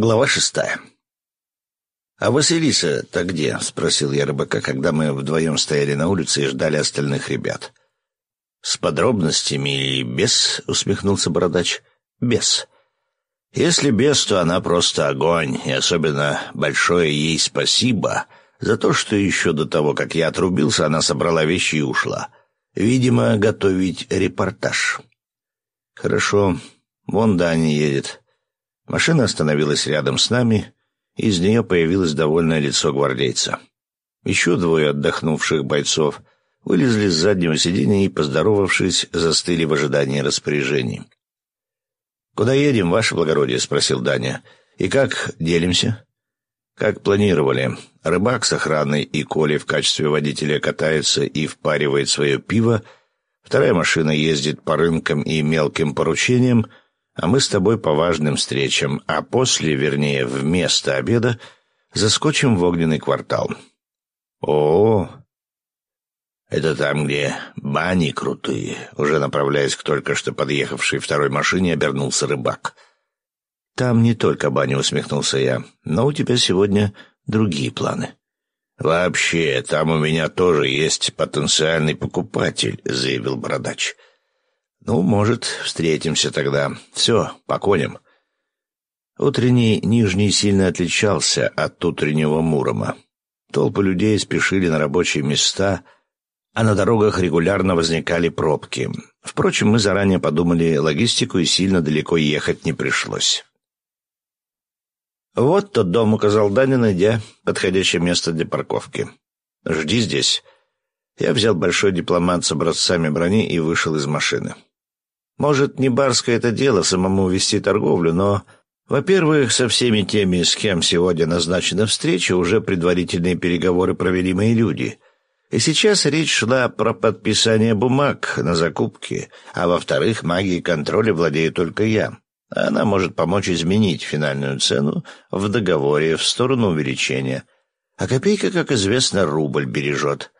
Глава шестая. «А Василиса-то где?» — спросил я рыбака, когда мы вдвоем стояли на улице и ждали остальных ребят. «С подробностями или без?» — усмехнулся бородач. «Без. Если без, то она просто огонь, и особенно большое ей спасибо за то, что еще до того, как я отрубился, она собрала вещи и ушла. Видимо, готовить репортаж». «Хорошо. Вон Дани едет». Машина остановилась рядом с нами, и из нее появилось довольное лицо гвардейца. Еще двое отдохнувших бойцов вылезли с заднего сиденья и, поздоровавшись, застыли в ожидании распоряжений. «Куда едем, ваше благородие?» — спросил Даня. «И как делимся?» «Как планировали. Рыбак с охраной и Коли в качестве водителя катается и впаривает свое пиво. Вторая машина ездит по рынкам и мелким поручениям, а мы с тобой по важным встречам, а после, вернее, вместо обеда, заскочим в огненный квартал. О, это там, где бани крутые. Уже направляясь к только что подъехавшей второй машине, обернулся рыбак. Там не только бани, усмехнулся я, но у тебя сегодня другие планы. Вообще, там у меня тоже есть потенциальный покупатель, заявил бородач. — «Ну, может, встретимся тогда. Все, по коням». Утренний Нижний сильно отличался от утреннего Мурома. Толпы людей спешили на рабочие места, а на дорогах регулярно возникали пробки. Впрочем, мы заранее подумали логистику, и сильно далеко ехать не пришлось. «Вот тот дом», — указал Даня, найдя подходящее место для парковки. «Жди здесь». Я взял большой дипломат с образцами брони и вышел из машины. Может, не барское это дело самому вести торговлю, но, во-первых, со всеми теми, с кем сегодня назначена встреча, уже предварительные переговоры провели мои люди. И сейчас речь шла про подписание бумаг на закупки, а во-вторых, магией контроля владею только я. Она может помочь изменить финальную цену в договоре в сторону увеличения. А копейка, как известно, рубль бережет.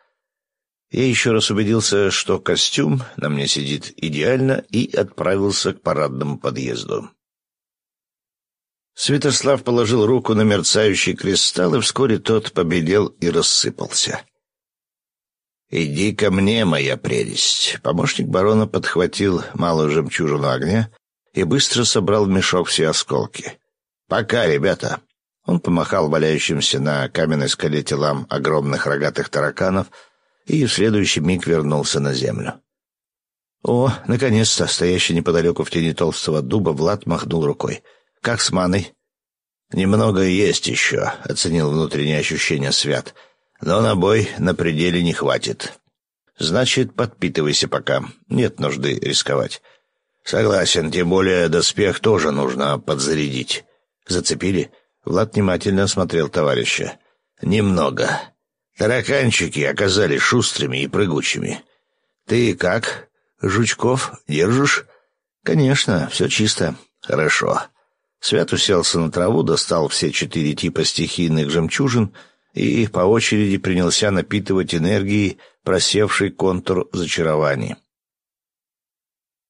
Я еще раз убедился, что костюм на мне сидит идеально, и отправился к парадному подъезду. Святослав положил руку на мерцающий кристалл, и вскоре тот побелел и рассыпался. «Иди ко мне, моя прелесть!» Помощник барона подхватил малую жемчужину огня и быстро собрал в мешок все осколки. «Пока, ребята!» Он помахал валяющимся на каменной скале телам огромных рогатых тараканов — и в следующий миг вернулся на землю. О, наконец-то, стоящий неподалеку в тени толстого дуба, Влад махнул рукой. «Как с маной?» «Немного есть еще», — оценил внутреннее ощущение Свят. «Но на бой на пределе не хватит. Значит, подпитывайся пока. Нет нужды рисковать». «Согласен, тем более доспех тоже нужно подзарядить». «Зацепили?» Влад внимательно осмотрел товарища. «Немного. Тараканчики оказались шустрыми и прыгучими. Ты как? Жучков держишь? Конечно, все чисто. Хорошо. Свят уселся на траву, достал все четыре типа стихийных жемчужин и по очереди принялся напитывать энергией просевший контур зачарований.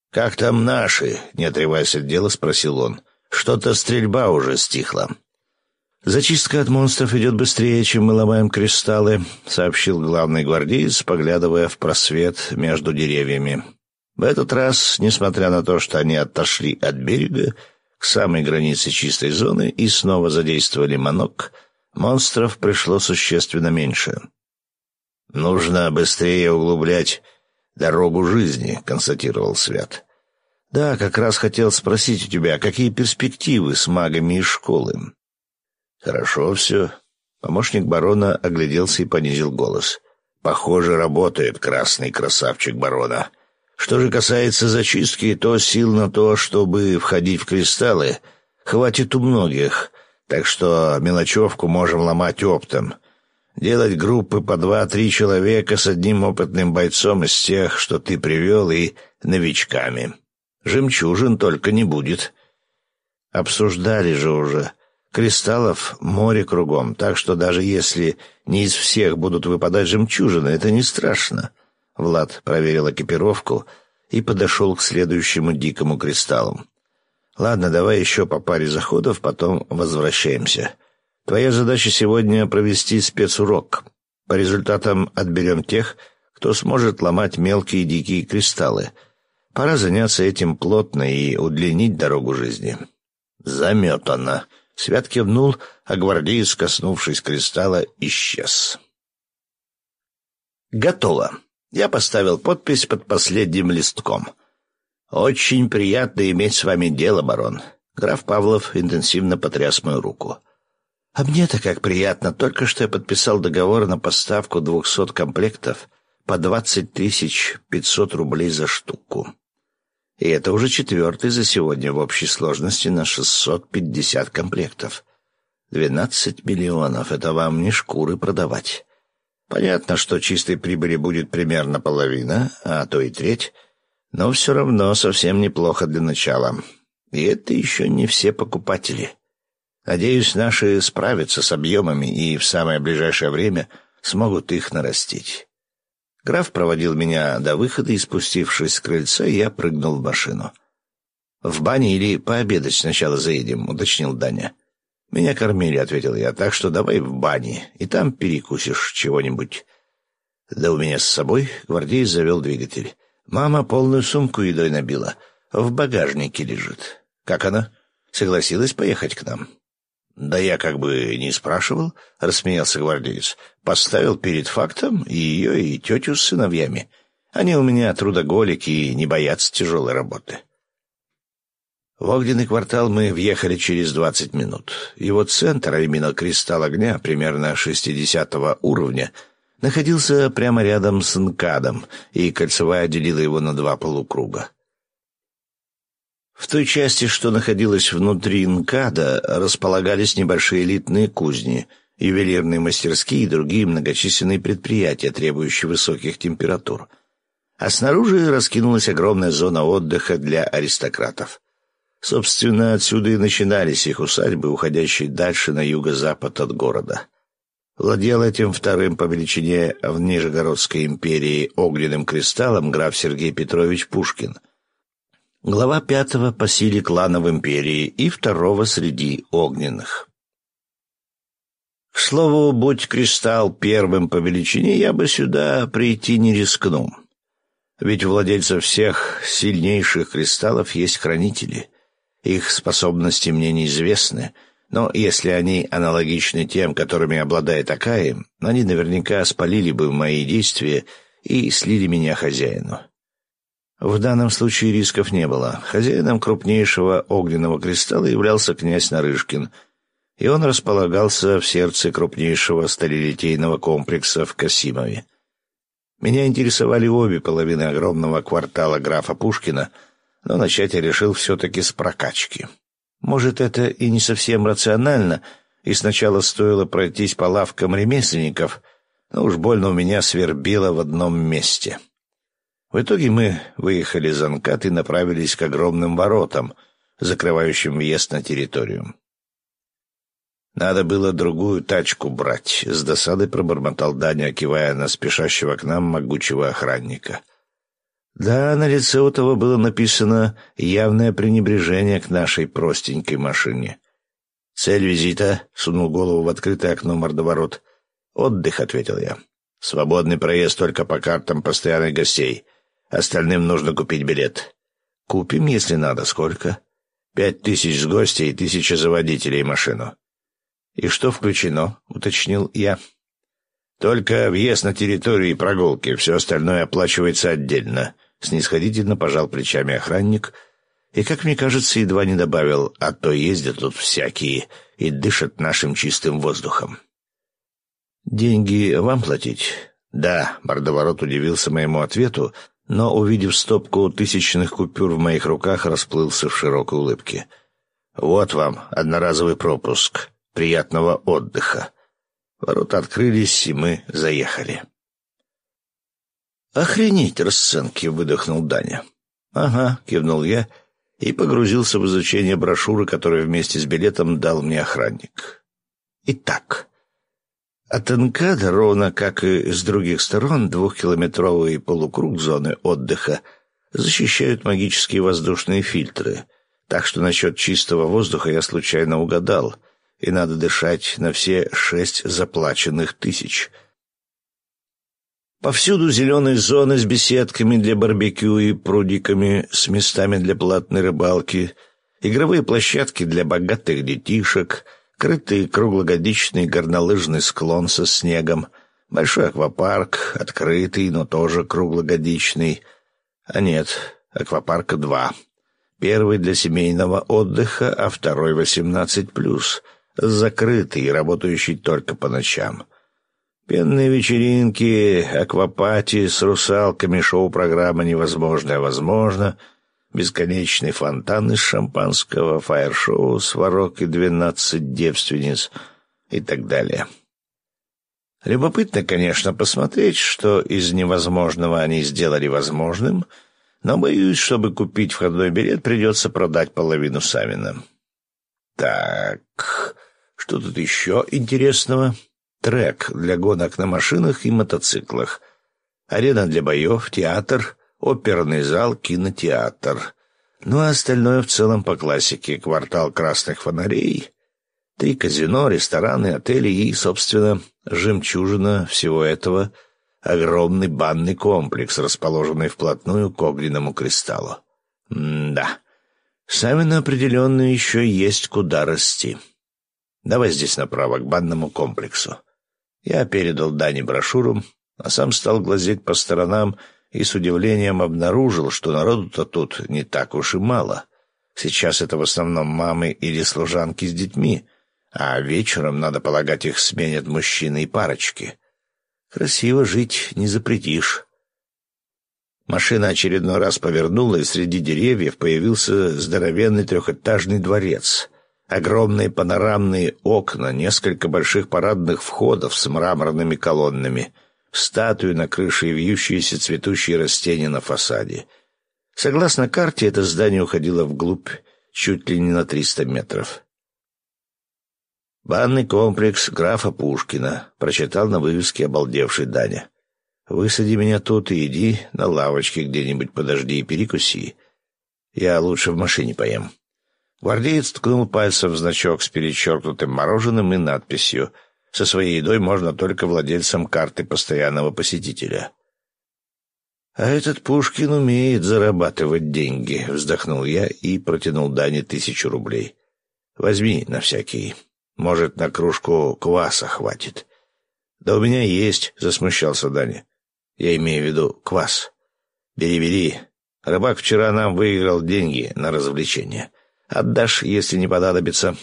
«Как там наши?» — не отрываясь от дела, спросил он. «Что-то стрельба уже стихла». «Зачистка от монстров идет быстрее, чем мы ломаем кристаллы», — сообщил главный гвардеец, поглядывая в просвет между деревьями. В этот раз, несмотря на то, что они отошли от берега к самой границе чистой зоны и снова задействовали манок, монстров пришло существенно меньше. «Нужно быстрее углублять дорогу жизни», — констатировал Свят. «Да, как раз хотел спросить у тебя, какие перспективы с магами из школы?» «Хорошо все». Помощник барона огляделся и понизил голос. «Похоже, работает красный красавчик барона. Что же касается зачистки, то сил на то, чтобы входить в кристаллы, хватит у многих, так что мелочевку можем ломать оптом. Делать группы по два-три человека с одним опытным бойцом из тех, что ты привел, и новичками. Жемчужин только не будет». «Обсуждали же уже», Кристаллов море кругом, так что даже если не из всех будут выпадать жемчужины, это не страшно. Влад проверил экипировку и подошел к следующему дикому кристаллу. Ладно, давай еще по паре заходов, потом возвращаемся. Твоя задача сегодня провести спецурок. По результатам отберем тех, кто сможет ломать мелкие дикие кристаллы. Пора заняться этим плотно и удлинить дорогу жизни. Заметано. Свят кивнул, а гвардеец, коснувшись кристалла, исчез. Готово. Я поставил подпись под последним листком. «Очень приятно иметь с вами дело, барон». Граф Павлов интенсивно потряс мою руку. «А мне-то как приятно. Только что я подписал договор на поставку двухсот комплектов по двадцать тысяч пятьсот рублей за штуку. И это уже четвертый за сегодня в общей сложности на шестьсот пятьдесят комплектов. Двенадцать миллионов — это вам не шкуры продавать. Понятно, что чистой прибыли будет примерно половина, а то и треть — но все равно совсем неплохо для начала. И это еще не все покупатели. Надеюсь, наши справятся с объемами и в самое ближайшее время смогут их нарастить. Граф проводил меня до выхода и, спустившись с крыльца, я прыгнул в машину. «В бане или пообедать сначала заедем?» — уточнил Даня. «Меня кормили», — ответил я, — «так что давай в бане, и там перекусишь чего-нибудь». «Да у меня с собой», — гвардеец завел двигатель. Мама полную сумку едой набила. В багажнике лежит. Как она? Согласилась поехать к нам? Да я как бы не спрашивал, рассмеялся гвардеец. Поставил перед фактом и ее, и тетю с сыновьями. Они у меня трудоголики и не боятся тяжелой работы. В огненный квартал мы въехали через двадцать минут. Его центр, а именно кристалл огня, примерно шестидесятого уровня — находился прямо рядом с НКАДом, и кольцевая делила его на два полукруга. В той части, что находилась внутри НКАДа, располагались небольшие элитные кузни, ювелирные мастерские и другие многочисленные предприятия, требующие высоких температур. А снаружи раскинулась огромная зона отдыха для аристократов. Собственно, отсюда и начинались их усадьбы, уходящие дальше на юго-запад от города — Владел этим вторым по величине в Нижегородской империи огненным кристаллом граф Сергей Петрович Пушкин. Глава пятого по силе клана в империи и второго среди огненных. К слову, будь кристалл первым по величине, я бы сюда прийти не рискнул. Ведь у владельцев всех сильнейших кристаллов есть хранители. Их способности мне неизвестны — но если они аналогичны тем, которыми обладает Акаи, они наверняка спалили бы мои действия и слили меня хозяину. В данном случае рисков не было. Хозяином крупнейшего огненного кристалла являлся князь Нарышкин, и он располагался в сердце крупнейшего сталелитейного комплекса в Касимове. Меня интересовали обе половины огромного квартала графа Пушкина, но начать я решил все-таки с прокачки. Может, это и не совсем рационально, и сначала стоило пройтись по лавкам ремесленников, но уж больно у меня свербило в одном месте. В итоге мы выехали из Анкат и направились к огромным воротам, закрывающим въезд на территорию. Надо было другую тачку брать, — с досадой пробормотал Даня, кивая на спешащего к нам могучего охранника. Да, на лице у того было написано явное пренебрежение к нашей простенькой машине. «Цель визита?» — сунул голову в открытое окно мордоворот. «Отдых», — ответил я. «Свободный проезд только по картам постоянных гостей. Остальным нужно купить билет». «Купим, если надо. Сколько?» «Пять тысяч с гостя и тысяча за водителей машину». «И что включено?» — уточнил я. «Только въезд на территорию и прогулки. Все остальное оплачивается отдельно», Снисходительно пожал плечами охранник и, как мне кажется, едва не добавил, а то ездят тут всякие и дышат нашим чистым воздухом. «Деньги вам платить?» «Да», — мордоворот удивился моему ответу, но, увидев стопку тысячных купюр в моих руках, расплылся в широкой улыбке. «Вот вам одноразовый пропуск. Приятного отдыха». Ворота открылись, и мы заехали. «Охренеть расценки!» — выдохнул Даня. «Ага», — кивнул я и погрузился в изучение брошюры, которую вместе с билетом дал мне охранник. Итак, от НКАДа, ровно как и с других сторон, двухкилометровый полукруг зоны отдыха защищают магические воздушные фильтры, Так что насчет чистого воздуха я случайно угадал, и надо дышать на все шесть заплаченных тысяч. Повсюду зеленые зоны с беседками для барбекю и прудиками, с местами для платной рыбалки, игровые площадки для богатых детишек, крытый круглогодичный горнолыжный склон со снегом, большой аквапарк, открытый, но тоже круглогодичный. А нет, аквапарка два — Первый для семейного отдыха, а второй восемнадцать плюс, закрытый работающий только по ночам. Пенные вечеринки, аквапати с русалками, шоу-программа «Невозможное возможно», бесконечный фонтан из шампанского, фаер-шоу, сварок и двенадцать девственниц и так далее. Любопытно, конечно, посмотреть, что из невозможного они сделали возможным — но, боюсь, чтобы купить входной билет, придется продать половину Савина. Так, что тут еще интересного? Трек для гонок на машинах и мотоциклах. Арена для боев, театр, оперный зал, кинотеатр. Ну а остальное в целом по классике. Квартал красных фонарей, три казино, рестораны, отели и, собственно, жемчужина всего этого — огромный банный комплекс, расположенный вплотную к огненному кристаллу. М-да. Савина определенно еще есть куда расти. Давай здесь направо, к банному комплексу. Я передал Дане брошюру, а сам стал глазеть по сторонам и с удивлением обнаружил, что народу-то тут не так уж и мало. Сейчас это в основном мамы или служанки с детьми, а вечером, надо полагать, их сменят мужчины и парочки. Красиво жить не запретишь. Машина очередной раз повернула, и среди деревьев появился здоровенный трехэтажный дворец. Огромные панорамные окна, несколько больших парадных входов с мраморными колоннами, статуи на крыше и вьющиеся цветущие растения на фасаде. Согласно карте, это здание уходило вглубь чуть ли не на триста метров. «Банный комплекс графа Пушкина», — прочитал на вывеске обалдевший Даня. «Высади меня тут и иди на лавочке где-нибудь подожди и перекуси. Я лучше в машине поем». Гвардеец ткнул пальцем в значок с перечеркнутым мороженым и надписью «Со своей едой можно только владельцам карты постоянного посетителя». «А этот Пушкин умеет зарабатывать деньги», — вздохнул я и протянул Дане тысячу рублей. «Возьми на всякий». Может, на кружку кваса хватит. Да у меня есть, засмущался Даня. Я имею в виду квас. Бери, бери. Рыбак вчера нам выиграл деньги на развлечение. Отдашь, если не понадобится.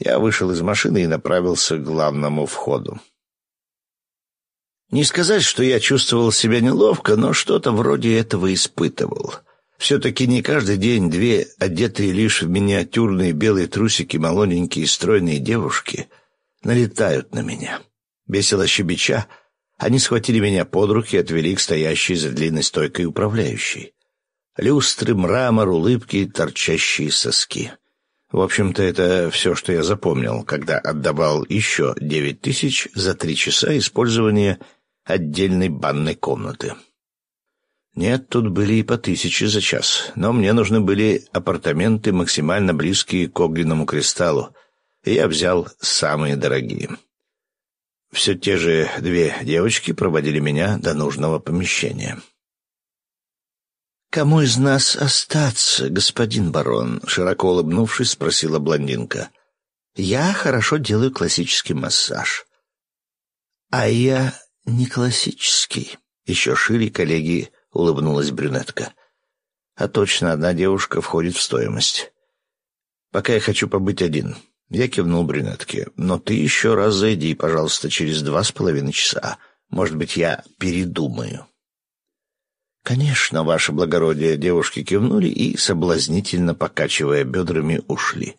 Я вышел из машины и направился к главному входу. Не сказать, что я чувствовал себя неловко, но что-то вроде этого испытывал. Все-таки не каждый день две, одетые лишь в миниатюрные белые трусики, молоденькие стройные девушки, налетают на меня. Весело щебеча, они схватили меня под руки и отвели к стоящей за длинной стойкой управляющей. Люстры, мрамор, улыбки, торчащие соски. В общем-то, это все, что я запомнил, когда отдавал еще девять тысяч за три часа использования отдельной банной комнаты. Нет, тут были и по тысяче за час, но мне нужны были апартаменты, максимально близкие к огненному кристаллу, и я взял самые дорогие. Все те же две девочки проводили меня до нужного помещения. «Кому из нас остаться, господин барон?» — широко улыбнувшись, спросила блондинка. «Я хорошо делаю классический массаж». «А я не классический», — еще шире коллеги — улыбнулась брюнетка. «А точно, одна девушка входит в стоимость. Пока я хочу побыть один». Я кивнул брюнетке. «Но ты еще раз зайди, пожалуйста, через два с половиной часа. Может быть, я передумаю». «Конечно, ваше благородие!» Девушки кивнули и, соблазнительно покачивая бедрами, ушли.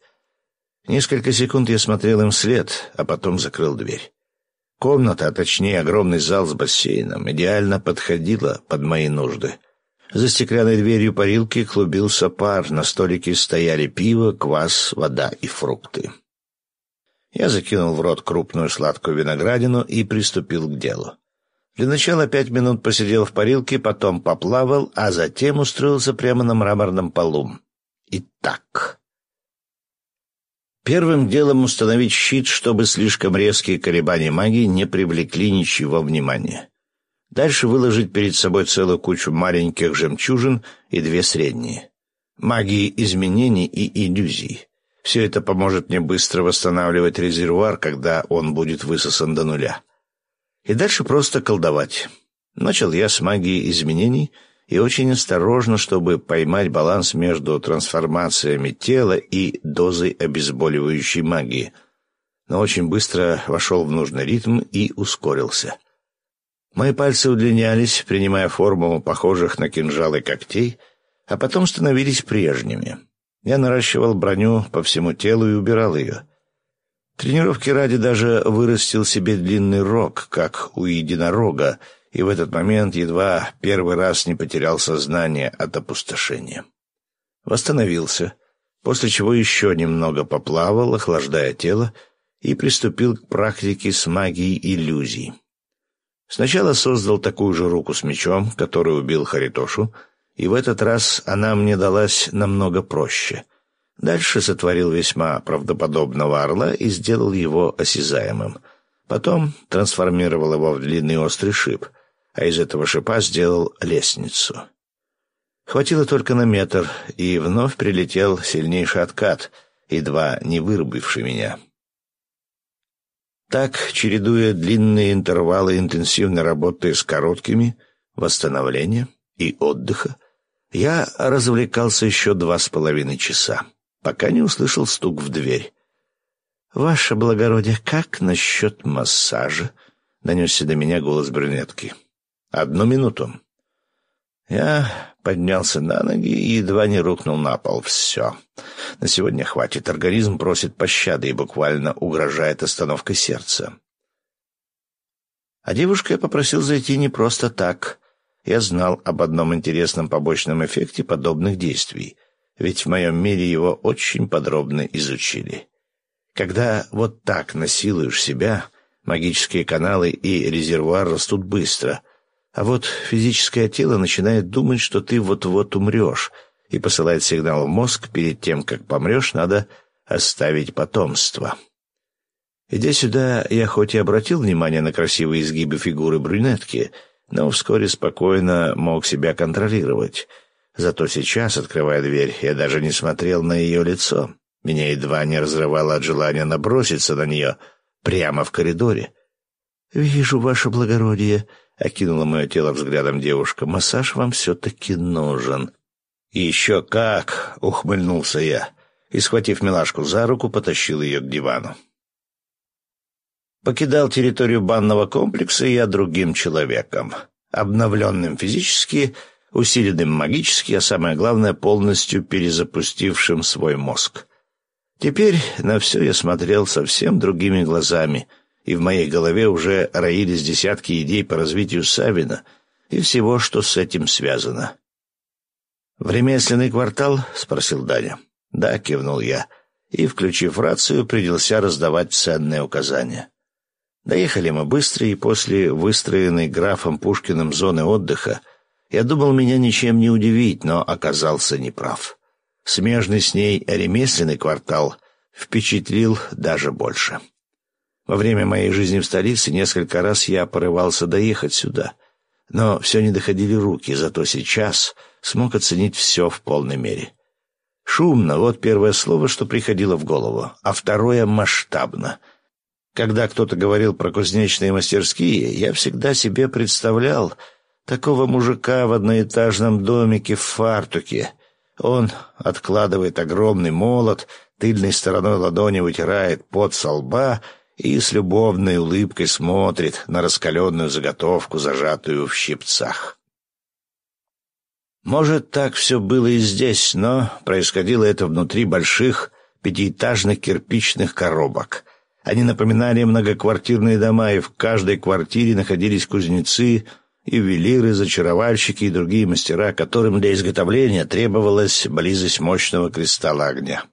Несколько секунд я смотрел им вслед, а потом закрыл дверь. Комната, а точнее огромный зал с бассейном, идеально подходила под мои нужды. За стеклянной дверью парилки клубился пар, на столике стояли пиво, квас, вода и фрукты. Я закинул в рот крупную сладкую виноградину и приступил к делу. Для начала пять минут посидел в парилке, потом поплавал, а затем устроился прямо на мраморном полу Итак... Первым делом установить щит, чтобы слишком резкие колебания магии не привлекли ничего внимания. Дальше выложить перед собой целую кучу маленьких жемчужин и две средние. Магии изменений и иллюзий. Все это поможет мне быстро восстанавливать резервуар, когда он будет высосан до нуля. И дальше просто колдовать. Начал я с магии изменений — и очень осторожно, чтобы поймать баланс между трансформациями тела и дозой обезболивающей магии. Но очень быстро вошел в нужный ритм и ускорился. Мои пальцы удлинялись, принимая форму похожих на кинжалы когтей, а потом становились прежними. Я наращивал броню по всему телу и убирал ее. Тренировки ради даже вырастил себе длинный рог, как у единорога, и в этот момент едва первый раз не потерял сознание от опустошения. Восстановился, после чего еще немного поплавал, охлаждая тело, и приступил к практике с магией иллюзий. Сначала создал такую же руку с мечом, который убил Харитошу, и в этот раз она мне далась намного проще. Дальше сотворил весьма правдоподобного орла и сделал его осязаемым. Потом трансформировал его в длинный острый шип — а из этого шипа сделал лестницу. Хватило только на метр, и вновь прилетел сильнейший откат, едва не вырубивший меня. Так, чередуя длинные интервалы интенсивной работы с короткими, восстановления и отдыха, я развлекался еще два с половиной часа, пока не услышал стук в дверь. «Ваше благородие, как насчет массажа?» — донесся до меня голос брюнетки. «Одну минуту». Я поднялся на ноги и едва не рухнул на пол. Все. На сегодня хватит. Организм просит пощады и буквально угрожает остановкой сердца. А девушка я попросил зайти не просто так. Я знал об одном интересном побочном эффекте подобных действий, ведь в моем мире его очень подробно изучили. Когда вот так насилуешь себя, магические каналы и резервуар растут быстро — а вот физическое тело начинает думать, что ты вот-вот умрешь, и посылает сигнал в мозг, перед тем, как помрешь, надо оставить потомство. Идя сюда, я хоть и обратил внимание на красивые изгибы фигуры брюнетки, но вскоре спокойно мог себя контролировать. Зато сейчас, открывая дверь, я даже не смотрел на ее лицо. Меня едва не разрывало от желания наброситься на нее прямо в коридоре. «Вижу, ваше благородие», окинула мое тело взглядом девушка. «Массаж вам все-таки нужен». «Еще как!» — ухмыльнулся я и, схватив милашку за руку, потащил ее к дивану. Покидал территорию банного комплекса я другим человеком, обновленным физически, усиленным магически, а самое главное, полностью перезапустившим свой мозг. Теперь на все я смотрел совсем другими глазами — и в моей голове уже роились десятки идей по развитию Савина и всего, что с этим связано. «Времясленный квартал?» — спросил Даня. «Да», — кивнул я, и, включив рацию, принялся раздавать ценные указания. Доехали мы быстро, и после выстроенной графом Пушкиным зоны отдыха я думал, меня ничем не удивить, но оказался неправ. Смежный с ней ремесленный квартал впечатлил даже больше. Во время моей жизни в столице несколько раз я порывался доехать сюда, но все не доходили руки, зато сейчас смог оценить все в полной мере. Шумно — вот первое слово, что приходило в голову, а второе — масштабно. Когда кто-то говорил про кузнечные мастерские, я всегда себе представлял такого мужика в одноэтажном домике в фартуке. Он откладывает огромный молот, тыльной стороной ладони вытирает пот со лба — и с любовной улыбкой смотрит на раскаленную заготовку, зажатую в щипцах. Может, так все было и здесь, но происходило это внутри больших пятиэтажных кирпичных коробок. Они напоминали многоквартирные дома, и в каждой квартире находились кузнецы, ювелиры, зачаровальщики и другие мастера, которым для изготовления требовалась близость мощного кристалла огня.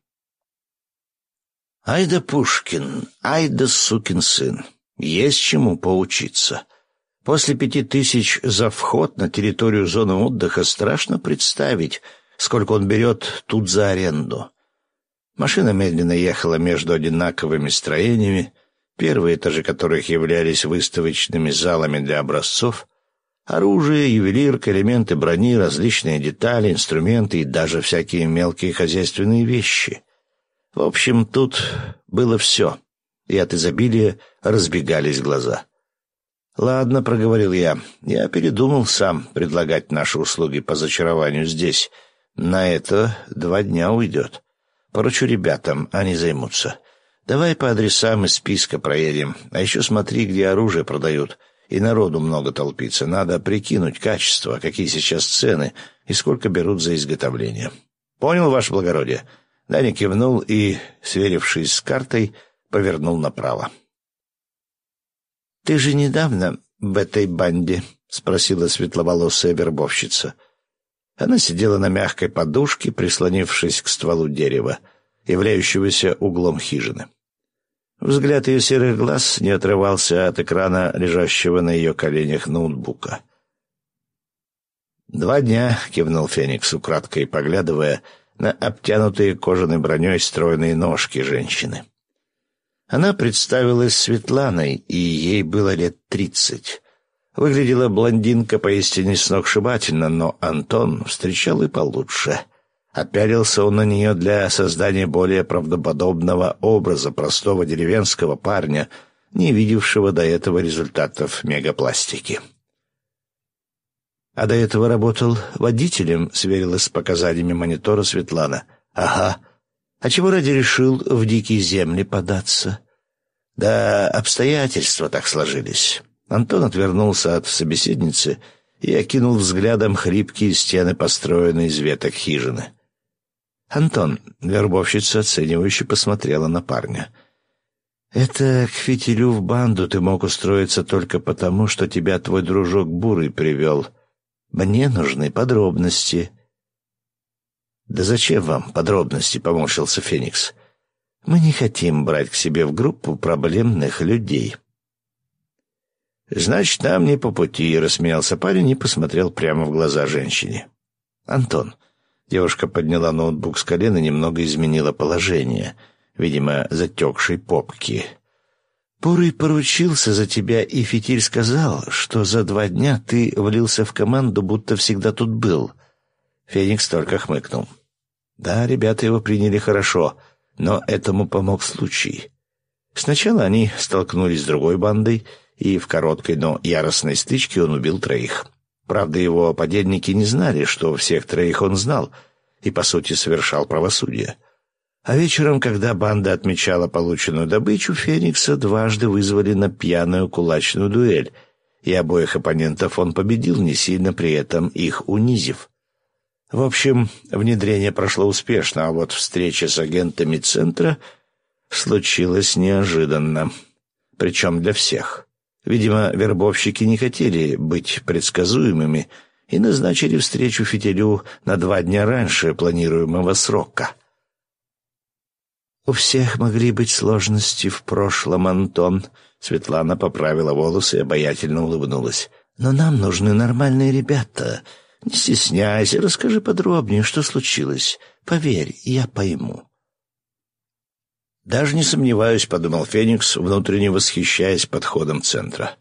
Ай да Пушкин, ай да сукин сын. Есть чему поучиться. После пяти тысяч за вход на территорию зоны отдыха страшно представить, сколько он берет тут за аренду. Машина медленно ехала между одинаковыми строениями, первые этажи которых являлись выставочными залами для образцов, оружие, ювелирка, элементы брони, различные детали, инструменты и даже всякие мелкие хозяйственные вещи. В общем, тут было все, и от изобилия разбегались глаза. «Ладно», — проговорил я, — «я передумал сам предлагать наши услуги по зачарованию здесь. На это два дня уйдет. Поручу ребятам, они займутся. Давай по адресам из списка проедем, а еще смотри, где оружие продают. И народу много толпится. Надо прикинуть качество, какие сейчас цены и сколько берут за изготовление». «Понял, ваше благородие?» Даня кивнул и, сверившись с картой, повернул направо. «Ты же недавно в этой банде?» — спросила светловолосая вербовщица. Она сидела на мягкой подушке, прислонившись к стволу дерева, являющегося углом хижины. Взгляд ее серых глаз не отрывался от экрана, лежащего на ее коленях ноутбука. «Два дня», — кивнул Феникс, украдкой поглядывая на обтянутые кожаной броней стройные ножки женщины. Она представилась Светланой, и ей было лет тридцать. Выглядела блондинка поистине сногсшибательно, но Антон встречал и получше. Опялился он на нее для создания более правдоподобного образа простого деревенского парня, не видевшего до этого результатов мегапластики. «А до этого работал водителем», — сверилась с показаниями монитора Светлана. «Ага», а чего ради решил в дикие земли податься? Да обстоятельства так сложились. Антон отвернулся от собеседницы и окинул взглядом хрипкие стены, построенные из веток хижины. Антон, вербовщица, оценивающе посмотрела на парня. «Это к фитилю в банду ты мог устроиться только потому, что тебя твой дружок Бурый привел. Мне нужны подробности. «Да зачем вам подробности?» — поморщился Феникс. «Мы не хотим брать к себе в группу проблемных людей». «Значит, нам не по пути», — рассмеялся парень и посмотрел прямо в глаза женщине. «Антон». Девушка подняла ноутбук с колена и немного изменила положение, видимо, затекшей попки. «Бурый поручился за тебя, и Фитиль сказал, что за два дня ты влился в команду, будто всегда тут был». Феникс только хмыкнул. Да, ребята его приняли хорошо, но этому помог случай. Сначала они столкнулись с другой бандой, и в короткой, но яростной стычке он убил троих. Правда, его подельники не знали, что всех троих он знал, и, по сути, совершал правосудие. А вечером, когда банда отмечала полученную добычу, Феникса дважды вызвали на пьяную кулачную дуэль, и обоих оппонентов он победил, не сильно при этом их унизив. В общем, внедрение прошло успешно, а вот встреча с агентами центра случилась неожиданно. Причем для всех. Видимо, вербовщики не хотели быть предсказуемыми и назначили встречу Фитилю на два дня раньше планируемого срока. «У всех могли быть сложности в прошлом, Антон», — Светлана поправила волосы и обаятельно улыбнулась. «Но нам нужны нормальные ребята, не стесняйся, расскажи подробнее, что случилось. Поверь, я пойму. Даже не сомневаюсь, подумал Феникс, внутренне восхищаясь подходом центра.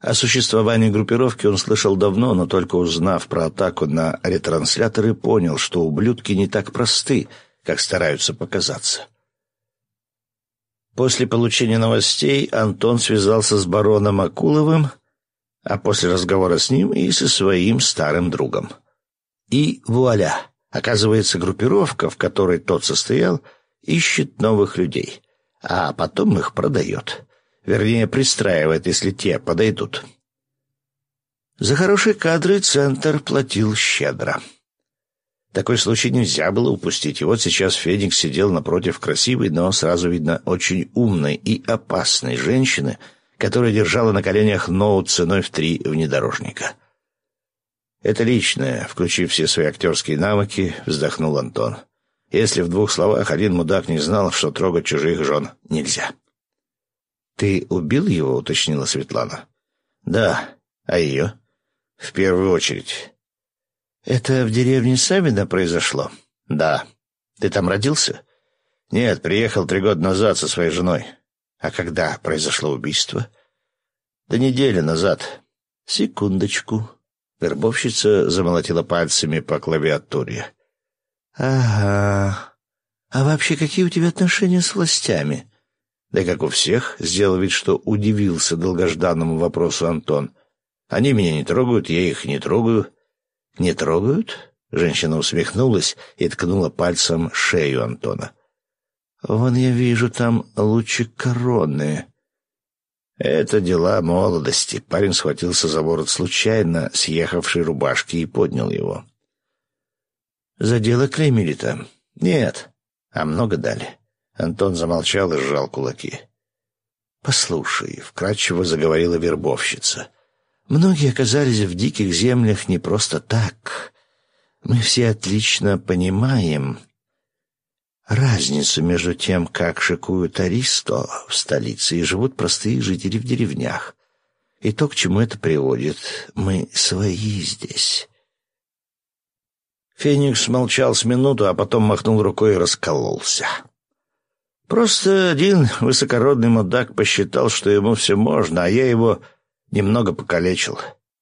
О существовании группировки он слышал давно, но только узнав про атаку на ретрансляторы, понял, что ублюдки не так просты, как стараются показаться. После получения новостей Антон связался с бароном Акуловым а после разговора с ним и со своим старым другом. И вуаля! Оказывается, группировка, в которой тот состоял, ищет новых людей, а потом их продает. Вернее, пристраивает, если те подойдут. За хорошие кадры Центр платил щедро. Такой случай нельзя было упустить, и вот сейчас Феникс сидел напротив красивой, но сразу видно очень умной и опасной женщины — которая держала на коленях ноут ценой в три внедорожника. «Это личное», — включив все свои актерские навыки, вздохнул Антон. «Если в двух словах один мудак не знал, что трогать чужих жен нельзя». «Ты убил его?» — уточнила Светлана. «Да. А ее?» «В первую очередь». Это в деревне Савина произошло? Да. Ты там родился? Нет, приехал три года назад со своей женой. А когда произошло убийство? Да неделя назад. Секундочку. Вербовщица замолотила пальцами по клавиатуре. Ага. А вообще какие у тебя отношения с властями? Да как у всех, сделал вид, что удивился долгожданному вопросу Антон. Они меня не трогают, я их не трогаю. Не трогают? Женщина усмехнулась и ткнула пальцем шею Антона. Вон я вижу там лучик короны. Это дела молодости. Парень схватился за ворот случайно съехавшей рубашки и поднял его. За дело клеймили-то? Нет. А много дали. Антон замолчал и сжал кулаки. «Послушай», — вкратчиво заговорила вербовщица, — «многие оказались в диких землях не просто так. Мы все отлично понимаем разницу между тем, как шикуют аристо в столице и живут простые жители в деревнях. И то, к чему это приводит. Мы свои здесь». Феникс молчал с минуту, а потом махнул рукой и раскололся. Просто один высокородный мудак посчитал, что ему все можно, а я его немного покалечил.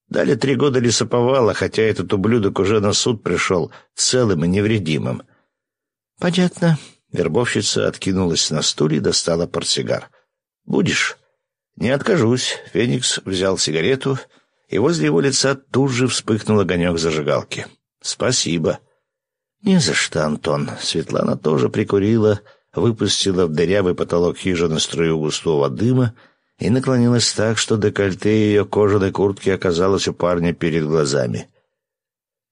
Дали три года лесоповала, хотя этот ублюдок уже на суд пришел целым и невредимым. — Понятно. Вербовщица откинулась на стуле и достала портсигар. — Будешь? — Не откажусь. Феникс взял сигарету, и возле его лица тут же вспыхнул огонек зажигалки. — Спасибо. — Не за что, Антон. Светлана тоже прикурила, — выпустила в дырявый потолок хижины струю густого дыма и наклонилась так, что декольте ее кожаной куртки оказалось у парня перед глазами.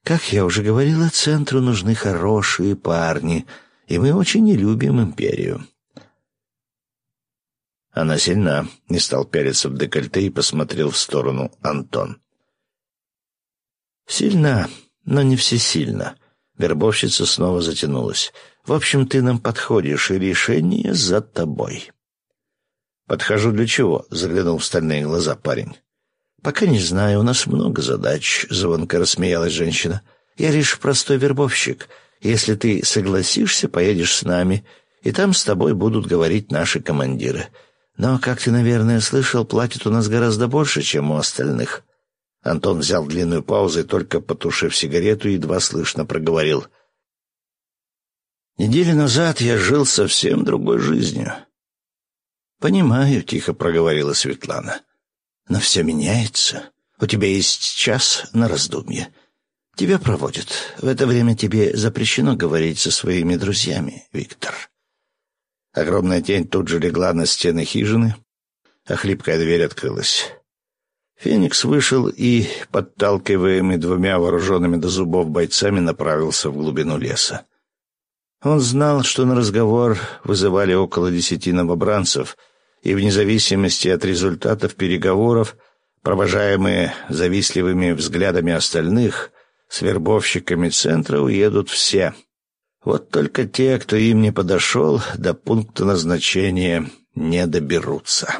«Как я уже говорила, центру нужны хорошие парни, и мы очень не любим империю». Она сильна, не стал пялиться в декольте и посмотрел в сторону Антон. «Сильна, но не всесильна». Вербовщица снова затянулась. В общем, ты нам подходишь, и решение за тобой. Подхожу для чего? Заглянул в стальные глаза парень. Пока не знаю, у нас много задач, звонко рассмеялась женщина. Я лишь простой вербовщик. Если ты согласишься, поедешь с нами, и там с тобой будут говорить наши командиры. Но, как ты, наверное, слышал, платят у нас гораздо больше, чем у остальных. Антон взял длинную паузу и только потушив сигарету, едва слышно проговорил: Недели назад я жил совсем другой жизнью. «Понимаю», — тихо проговорила Светлана. «Но все меняется. У тебя есть час на раздумье. Тебя проводят. В это время тебе запрещено говорить со своими друзьями, Виктор». Огромная тень тут же легла на стены хижины, а хлипкая дверь открылась. Феникс вышел и, подталкиваемый двумя вооруженными до зубов бойцами, направился в глубину леса. Он знал, что на разговор вызывали около десяти новобранцев, и вне зависимости от результатов переговоров, провожаемые завистливыми взглядами остальных, с вербовщиками центра уедут все. Вот только те, кто им не подошел, до пункта назначения не доберутся.